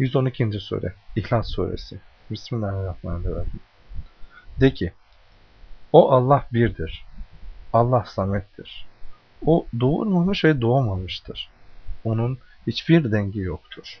112. Sure İhlas Suresi Bismillahirrahmanirrahim De ki, O Allah birdir. Allah samettir. O doğurmamış ve doğmamıştır. Onun hiçbir dengi yoktur.